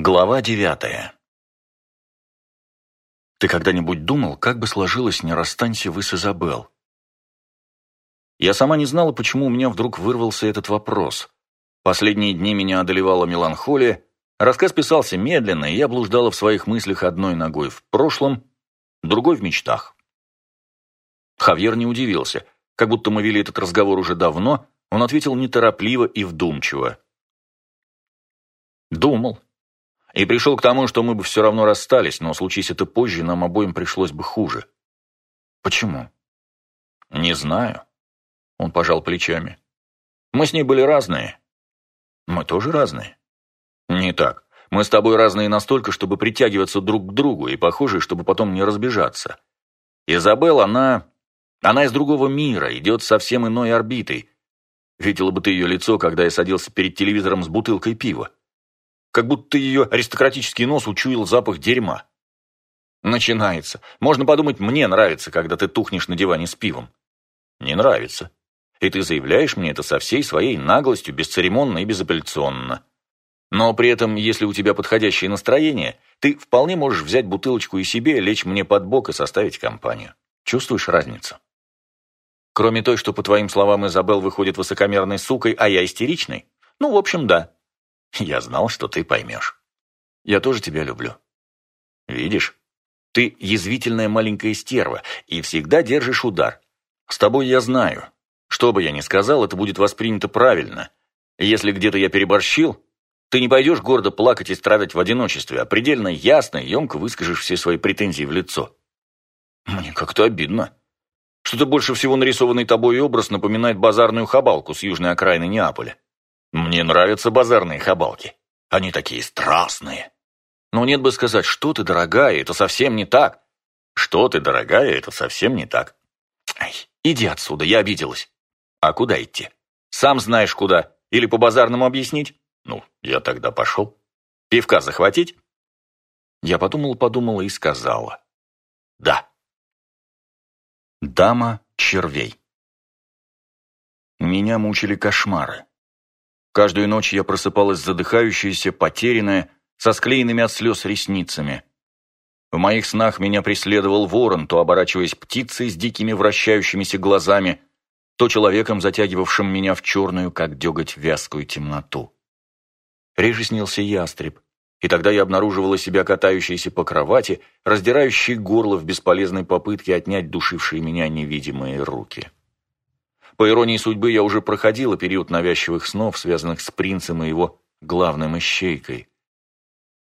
Глава девятая. Ты когда-нибудь думал, как бы сложилось, не расстанься вы с Изабел? Я сама не знала, почему у меня вдруг вырвался этот вопрос. Последние дни меня одолевала меланхолия, рассказ писался медленно, и я блуждала в своих мыслях одной ногой в прошлом, другой в мечтах. Хавьер не удивился. Как будто мы вели этот разговор уже давно, он ответил неторопливо и вдумчиво. «Думал», и пришел к тому, что мы бы все равно расстались, но случись это позже, нам обоим пришлось бы хуже. Почему? Не знаю. Он пожал плечами. Мы с ней были разные. Мы тоже разные. Не так. Мы с тобой разные настолько, чтобы притягиваться друг к другу, и похожие, чтобы потом не разбежаться. Изабелла, она... Она из другого мира, идет совсем иной орбитой. Видела бы ты ее лицо, когда я садился перед телевизором с бутылкой пива как будто ее аристократический нос учуял запах дерьма. Начинается. Можно подумать, мне нравится, когда ты тухнешь на диване с пивом. Не нравится. И ты заявляешь мне это со всей своей наглостью, бесцеремонно и безапелляционно. Но при этом, если у тебя подходящее настроение, ты вполне можешь взять бутылочку и себе, лечь мне под бок и составить компанию. Чувствуешь разницу? Кроме той, что, по твоим словам, Изабел выходит высокомерной сукой, а я истеричной? Ну, в общем, да. Я знал, что ты поймешь. Я тоже тебя люблю. Видишь, ты язвительная маленькая стерва и всегда держишь удар. С тобой я знаю. Что бы я ни сказал, это будет воспринято правильно. Если где-то я переборщил, ты не пойдешь гордо плакать и страдать в одиночестве, а предельно ясно и емко выскажешь все свои претензии в лицо. Мне как-то обидно. Что-то больше всего нарисованный тобой образ напоминает базарную хабалку с южной окраины Неаполя. Мне нравятся базарные хабалки. Они такие страстные. Но нет бы сказать, что ты, дорогая, это совсем не так. Что ты, дорогая, это совсем не так. Ай, иди отсюда, я обиделась. А куда идти? Сам знаешь куда. Или по-базарному объяснить? Ну, я тогда пошел. Пивка захватить? Я подумала-подумала и сказала. Да. Дама червей. Меня мучили кошмары. Каждую ночь я просыпалась задыхающаяся, потерянная, со склеенными от слез ресницами. В моих снах меня преследовал ворон, то оборачиваясь птицей с дикими вращающимися глазами, то человеком, затягивавшим меня в черную, как деготь, вязкую темноту. Реже снился ястреб, и тогда я обнаруживала себя катающейся по кровати, раздирающей горло в бесполезной попытке отнять душившие меня невидимые руки. По иронии судьбы, я уже проходила период навязчивых снов, связанных с принцем и его главным ищейкой.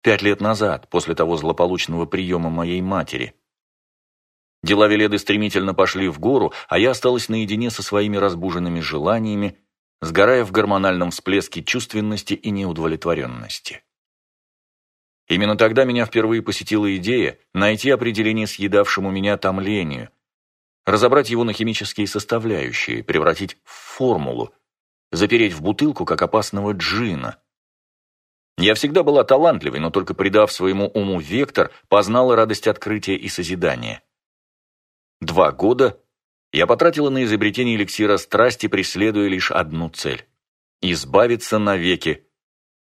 Пять лет назад, после того злополучного приема моей матери. Дела Веледы стремительно пошли в гору, а я осталась наедине со своими разбуженными желаниями, сгорая в гормональном всплеске чувственности и неудовлетворенности. Именно тогда меня впервые посетила идея найти определение съедавшему меня томлению, разобрать его на химические составляющие, превратить в формулу, запереть в бутылку, как опасного джина. Я всегда была талантливой, но только придав своему уму вектор, познала радость открытия и созидания. Два года я потратила на изобретение эликсира страсти, преследуя лишь одну цель – избавиться навеки,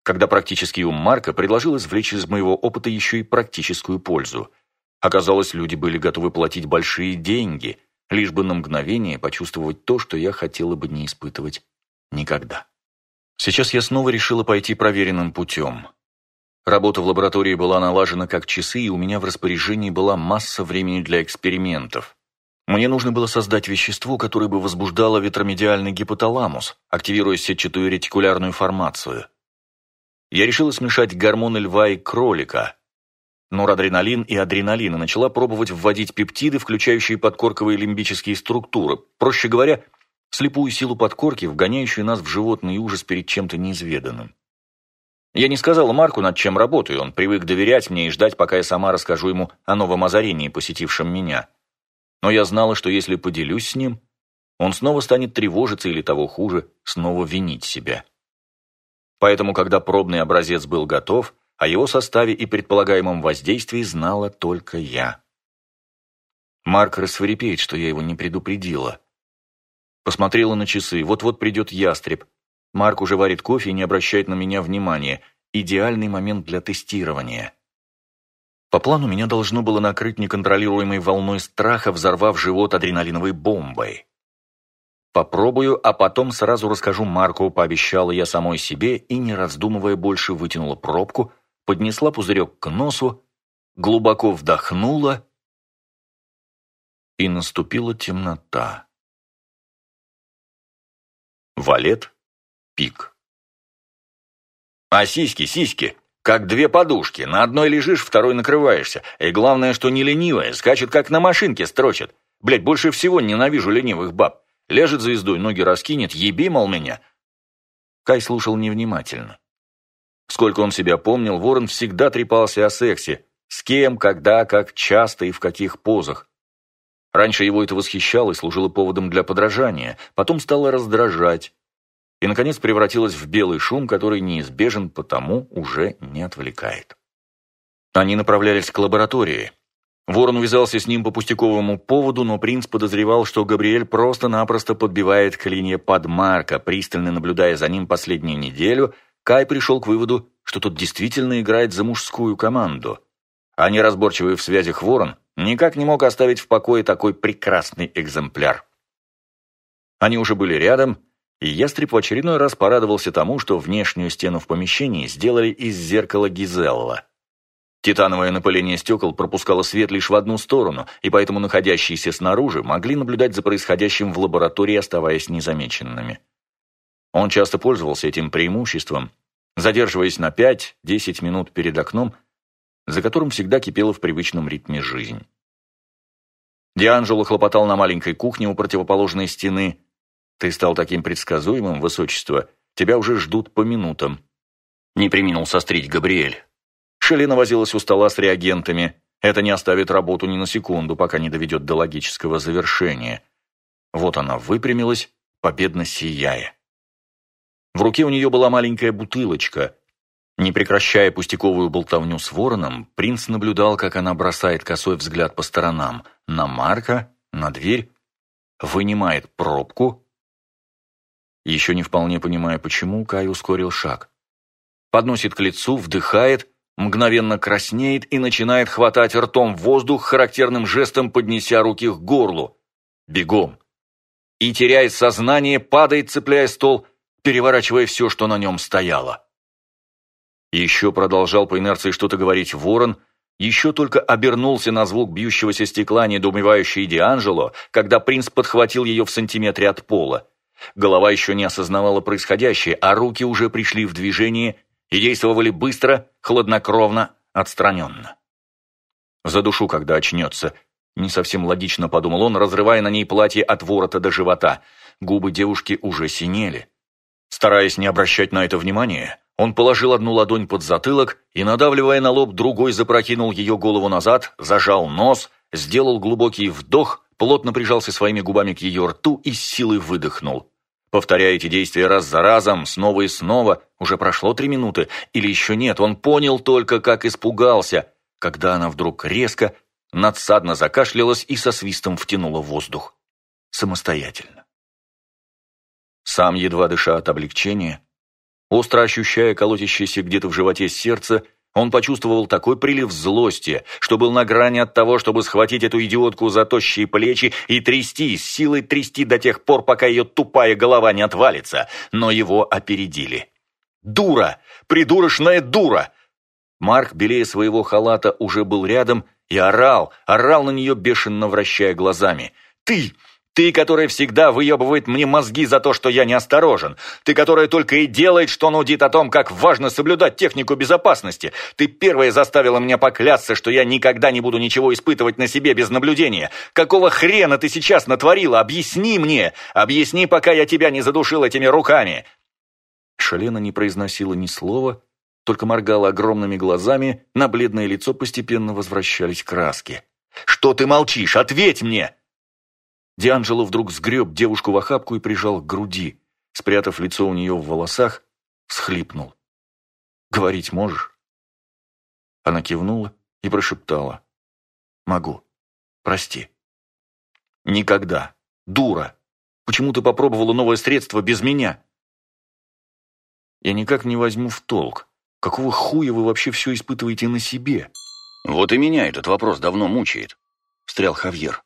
когда практический ум Марка предложил извлечь из моего опыта еще и практическую пользу. Оказалось, люди были готовы платить большие деньги – лишь бы на мгновение почувствовать то, что я хотела бы не испытывать никогда. Сейчас я снова решила пойти проверенным путем. Работа в лаборатории была налажена как часы, и у меня в распоряжении была масса времени для экспериментов. Мне нужно было создать вещество, которое бы возбуждало ветромедиальный гипоталамус, активируя сетчатую ретикулярную формацию. Я решила смешать гормоны льва и кролика, норадреналин и адреналин и начала пробовать вводить пептиды, включающие подкорковые лимбические структуры. Проще говоря, слепую силу подкорки, вгоняющую нас в животный ужас перед чем-то неизведанным. Я не сказала Марку, над чем работаю, он привык доверять мне и ждать, пока я сама расскажу ему о новом озарении, посетившем меня. Но я знала, что если поделюсь с ним, он снова станет тревожиться или того хуже, снова винить себя. Поэтому, когда пробный образец был готов, о его составе и предполагаемом воздействии знала только я. Марк рассверепеет, что я его не предупредила. Посмотрела на часы. Вот-вот придет ястреб. Марк уже варит кофе и не обращает на меня внимания. идеальный момент для тестирования. По плану меня должно было накрыть неконтролируемой волной страха, взорвав живот адреналиновой бомбой. Попробую, а потом сразу расскажу Марку, пообещала я самой себе и, не раздумывая больше, вытянула пробку, поднесла пузырек к носу, глубоко вдохнула, и наступила темнота. Валет, пик. А сиськи, сиськи, как две подушки. На одной лежишь, второй накрываешься. И главное, что не ленивая, скачет, как на машинке строчит. Блять, больше всего ненавижу ленивых баб. Ляжет звездой, ноги раскинет, еби, мол, меня. Кай слушал невнимательно. Сколько он себя помнил, Ворон всегда трепался о сексе. С кем, когда, как часто и в каких позах. Раньше его это восхищало и служило поводом для подражания, потом стало раздражать. И, наконец, превратилось в белый шум, который неизбежен, потому уже не отвлекает. Они направлялись к лаборатории. Ворон увязался с ним по пустяковому поводу, но принц подозревал, что Габриэль просто-напросто подбивает к линии под Марка, пристально наблюдая за ним последнюю неделю, Кай пришел к выводу, что тот действительно играет за мужскую команду. А неразборчивый в связях Ворон никак не мог оставить в покое такой прекрасный экземпляр. Они уже были рядом, и ястреб в очередной раз порадовался тому, что внешнюю стену в помещении сделали из зеркала Гизелла. Титановое напыление стекол пропускало свет лишь в одну сторону, и поэтому находящиеся снаружи могли наблюдать за происходящим в лаборатории, оставаясь незамеченными. Он часто пользовался этим преимуществом, задерживаясь на 5-10 минут перед окном, за которым всегда кипела в привычном ритме жизнь. Дианджело хлопотал на маленькой кухне у противоположной стены. «Ты стал таким предсказуемым, высочество. Тебя уже ждут по минутам». Не приминул сострить Габриэль. Шелена возилась у стола с реагентами. Это не оставит работу ни на секунду, пока не доведет до логического завершения. Вот она выпрямилась, победно сияя. В руке у нее была маленькая бутылочка. Не прекращая пустяковую болтовню с вороном, принц наблюдал, как она бросает косой взгляд по сторонам. На Марка, на дверь, вынимает пробку. Еще не вполне понимая, почему, Кай ускорил шаг. Подносит к лицу, вдыхает, мгновенно краснеет и начинает хватать ртом воздух, характерным жестом поднеся руки к горлу. Бегом. И, теряя сознание, падает, цепляя стол, переворачивая все, что на нем стояло. Еще продолжал по инерции что-то говорить ворон, еще только обернулся на звук бьющегося стекла недоумевающий Дианжело, когда принц подхватил ее в сантиметре от пола. Голова еще не осознавала происходящее, а руки уже пришли в движение и действовали быстро, хладнокровно, отстраненно. За душу, когда очнется. Не совсем логично, подумал он, разрывая на ней платье от ворота до живота. Губы девушки уже синели. Стараясь не обращать на это внимания, он положил одну ладонь под затылок и, надавливая на лоб, другой запрокинул ее голову назад, зажал нос, сделал глубокий вдох, плотно прижался своими губами к ее рту и с силой выдохнул. Повторяя эти действия раз за разом, снова и снова, уже прошло три минуты, или еще нет, он понял только, как испугался, когда она вдруг резко, надсадно закашлялась и со свистом втянула воздух. Самостоятельно. Сам, едва дыша от облегчения, остро ощущая колотящееся где-то в животе сердце, он почувствовал такой прилив злости, что был на грани от того, чтобы схватить эту идиотку за тощие плечи и трясти, с силой трясти до тех пор, пока ее тупая голова не отвалится. Но его опередили. «Дура! Придурочная дура!» Марк, белее своего халата, уже был рядом и орал, орал на нее, бешено вращая глазами. «Ты! Ты, которая всегда выебывает мне мозги за то, что я неосторожен. Ты, которая только и делает, что нудит о том, как важно соблюдать технику безопасности. Ты первая заставила меня поклясться, что я никогда не буду ничего испытывать на себе без наблюдения. Какого хрена ты сейчас натворила? Объясни мне! Объясни, пока я тебя не задушил этими руками!» Шалена не произносила ни слова, только моргала огромными глазами, на бледное лицо постепенно возвращались краски. «Что ты молчишь? Ответь мне!» Дианджело вдруг сгреб девушку в охапку и прижал к груди. Спрятав лицо у нее в волосах, всхлипнул. «Говорить можешь?» Она кивнула и прошептала. «Могу. Прости». «Никогда. Дура. Почему ты попробовала новое средство без меня?» «Я никак не возьму в толк. Какого хуя вы вообще все испытываете на себе?» «Вот и меня этот вопрос давно мучает», — встрял Хавьер.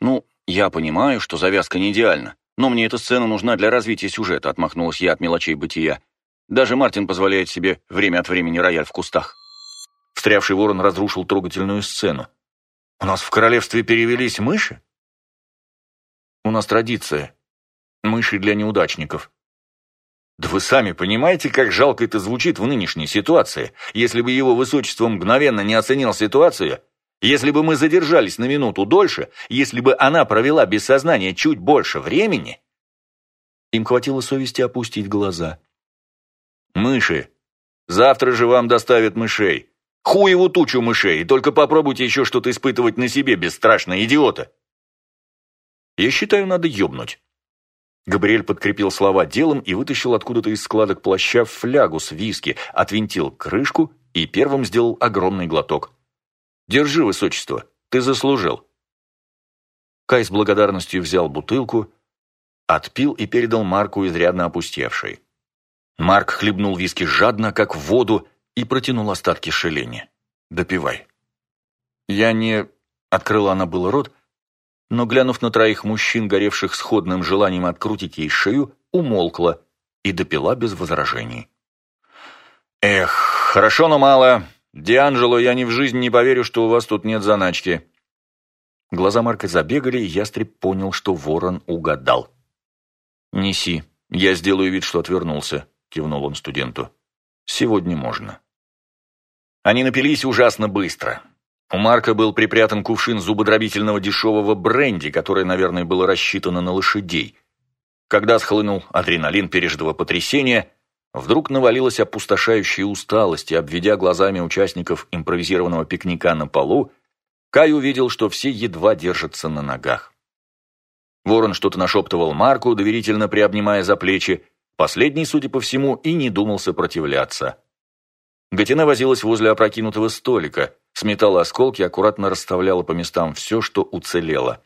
«Ну, я понимаю, что завязка не идеальна, но мне эта сцена нужна для развития сюжета», — отмахнулась я от мелочей бытия. «Даже Мартин позволяет себе время от времени рояль в кустах». Встрявший ворон разрушил трогательную сцену. «У нас в королевстве перевелись мыши?» «У нас традиция. Мыши для неудачников». Да вы сами понимаете, как жалко это звучит в нынешней ситуации. Если бы его высочество мгновенно не оценил ситуацию, если бы мы задержались на минуту дольше, если бы она провела без сознания чуть больше времени... Им хватило совести опустить глаза. «Мыши! Завтра же вам доставят мышей. Хуеву тучу мышей, только попробуйте еще что-то испытывать на себе, бесстрашные идиоты!» «Я считаю, надо ёбнуть». Габриэль подкрепил слова делом и вытащил откуда-то из складок плаща флягу с виски, отвинтил крышку и первым сделал огромный глоток. «Держи, высочество, ты заслужил». Кай с благодарностью взял бутылку, отпил и передал Марку изрядно опустевший. Марк хлебнул виски жадно, как в воду, и протянул остатки шелени. «Допивай». «Я не...» — открыла она был рот, но, глянув на троих мужчин, горевших сходным желанием открутить ей шею, умолкла и допила без возражений. «Эх, хорошо, но мало. Дианджело, я ни в жизни не поверю, что у вас тут нет заначки». Глаза Марка забегали, и ястреб понял, что ворон угадал. «Неси, я сделаю вид, что отвернулся», — кивнул он студенту. «Сегодня можно». Они напились ужасно быстро. У Марка был припрятан кувшин зубодробительного дешевого бренди, которое, наверное, было рассчитано на лошадей. Когда схлынул адреналин пережитого потрясения, вдруг навалилась опустошающая усталость, и, обведя глазами участников импровизированного пикника на полу, Кай увидел, что все едва держатся на ногах. Ворон что-то нашептывал Марку, доверительно приобнимая за плечи. Последний, судя по всему, и не думал сопротивляться. Гатина возилась возле опрокинутого столика, сметала осколки, аккуратно расставляла по местам все, что уцелело.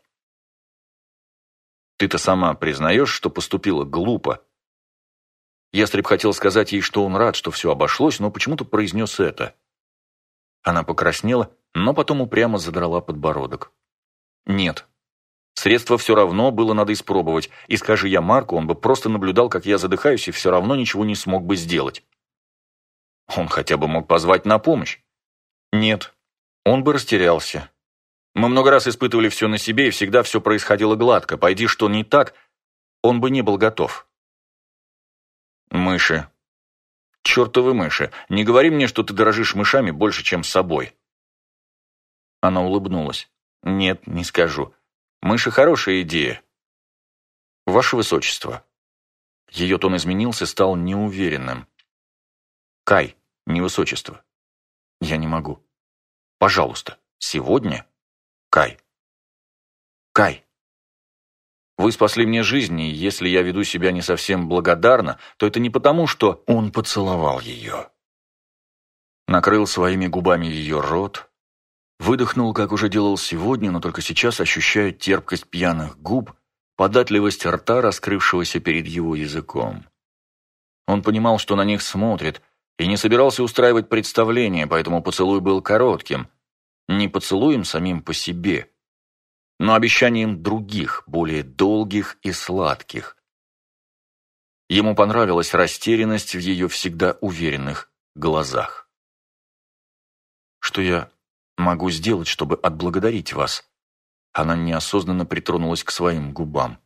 «Ты-то сама признаешь, что поступила глупо?» Ястреб хотел сказать ей, что он рад, что все обошлось, но почему-то произнес это. Она покраснела, но потом упрямо задрала подбородок. «Нет. Средство все равно было надо испробовать, и скажи я Марку, он бы просто наблюдал, как я задыхаюсь, и все равно ничего не смог бы сделать». Он хотя бы мог позвать на помощь. Нет, он бы растерялся. Мы много раз испытывали все на себе, и всегда все происходило гладко. Пойди что не так, он бы не был готов. Мыши. Чертовы мыши. Не говори мне, что ты дорожишь мышами больше, чем собой. Она улыбнулась. Нет, не скажу. Мыши хорошая идея. Ваше Высочество. Ее тон изменился, стал неуверенным. Кай, не высочество. Я не могу. Пожалуйста, сегодня? Кай. Кай. Вы спасли мне жизнь, и если я веду себя не совсем благодарно, то это не потому, что он поцеловал ее. Накрыл своими губами ее рот, выдохнул, как уже делал сегодня, но только сейчас ощущая терпкость пьяных губ, податливость рта, раскрывшегося перед его языком. Он понимал, что на них смотрит, и не собирался устраивать представление, поэтому поцелуй был коротким. Не поцелуем самим по себе, но обещанием других, более долгих и сладких. Ему понравилась растерянность в ее всегда уверенных глазах. «Что я могу сделать, чтобы отблагодарить вас?» Она неосознанно притронулась к своим губам.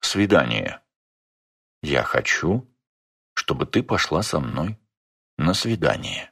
«Свидание. Я хочу, чтобы ты пошла со мной на свидание.